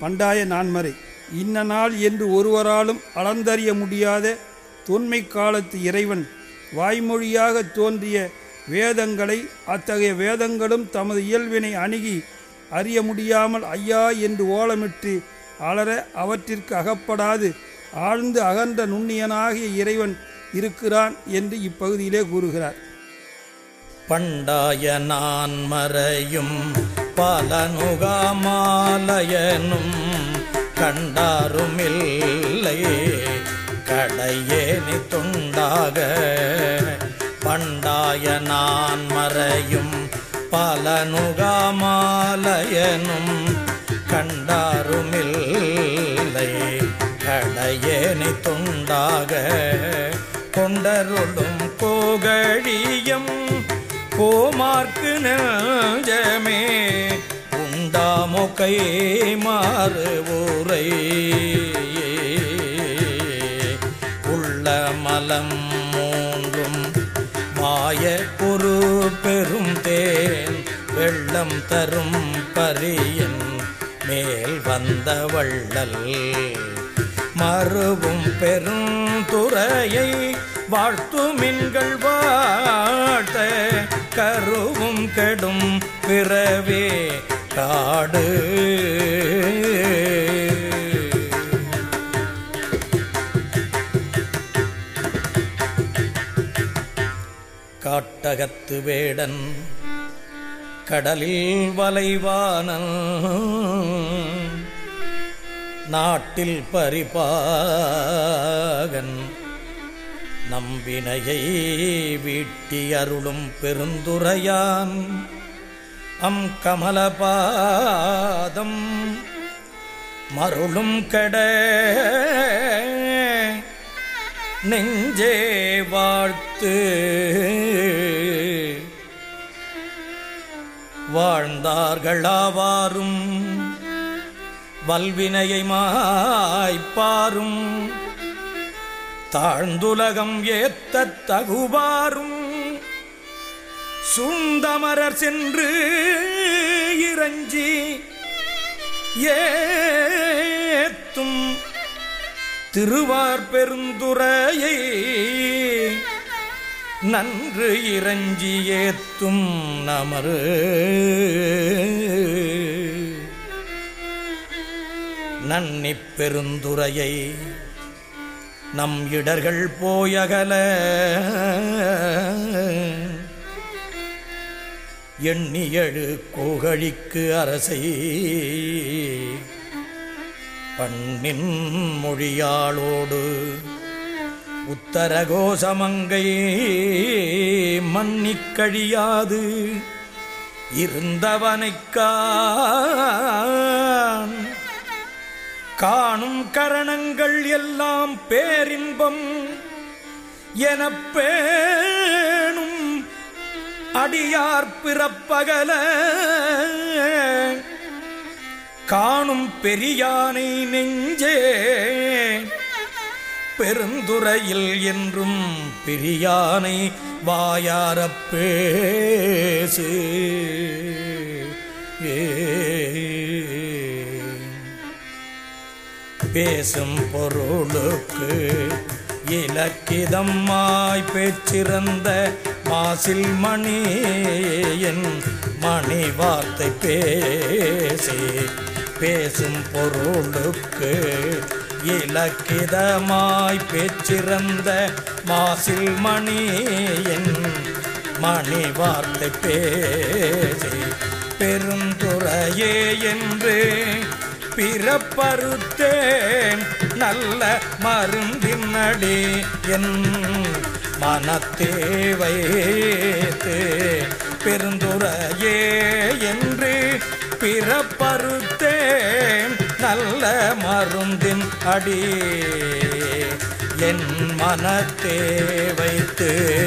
பண்டாய நான்மறை. இன்ன நாள் என்று ஒருவராலும் அளந்தறிய முடியாத தொன்மை காலத்து இறைவன் வாய்மொழியாக தோன்றிய வேதங்களை அத்தகைய வேதங்களும் தமது இயல்பினை அணுகி அறிய முடியாமல் ஐயா என்று ஓலமிட்டு அலற அவற்றிற்கு அகப்படாது ஆழ்ந்து அகன்ற நுண்ணியனாகிய இறைவன் இருக்கிறான் என்று இப்பகுதியிலே கூறுகிறார். பண்டாய நான் மறையும் பலனுகாமாலயனும் கண்டாருமில்லை. கடையேனி துண்டாக பண்டாய நான் மறையும் பலனுகாமாலயனும் கண்டாருமில்லை. கடையேனி துண்டாக கொண்டருளும் கோகழியம் கோமார்க்கு நெஞ்சமே உண்டாமோ கை மாறு ஊரை உள்ள மலம் மூன்றும் மாய ஒரு பெரும் தேன் வெள்ளம் தரும் பரியன் மேல் வந்த வள்ளல். மறுவும் பெரும் துறையை வாழ்த்து மின்கள் வாழ்த்த கருவும் கெடும் பிறவே காடு. காட்டகத்து வேடன் கடலில் வலைவானன் நாட்டில் பரிபாகன் நம்பினையை வீட்டி அருளும் பெருந்துரையான். அம் கமலபாதம் மருளும் கட நெஞ்சே வாழ்த்து. வாழ்ந்தார்களாவாரும் வல்வினையை மாய்ப்பாரும். தாழ்ந்துலகம் ஏத்த தகுவாரும் சுந்தமரர் சென்று இறஞ்சி ஏத்தும் திருவார் பெருந்துரையை நன்று இறஞ்சி ஏத்தும் நமரு. நன்னி பெருந்துரையை நம் இடர்கள் போயகல. எண்ணியழு கோகழிக்கு அரசை. பண்ணின் மொழியாளோடு உத்தரகோசமங்கை மன்னிக்கழியாது இருந்தவனைக்கான் காணும் கரணங்கள் எல்லாம் பேரின்பம் எனப் பேணும் அடியார் பிறப்பகல. காணும் பெரியானை நெஞ்சே பெருந்துறையில் என்றும் பெரியானை வாயாரப் பேசு. ஏ பேசும் பொருளுக்கு இலக்கிதம்மாய் பேச்சிறந்த மாசில் மணி என் மணி வார்த்தை பேசி. பேசும் பொருளுக்கு இலக்கிதமாய் பேச்சிறந்த மாசில் மணி என் மணி வார்த்தை பேசி. பெருந்துறையே என்று பிறப்பறுத்தேன். நல்ல மருந்தினடி என் மனத்தேவைத்து பெருந்துரையே என்று பிறப்பறுத்தேன். நல்ல மருந்தின் அடி என் மனத்தே வைத்து.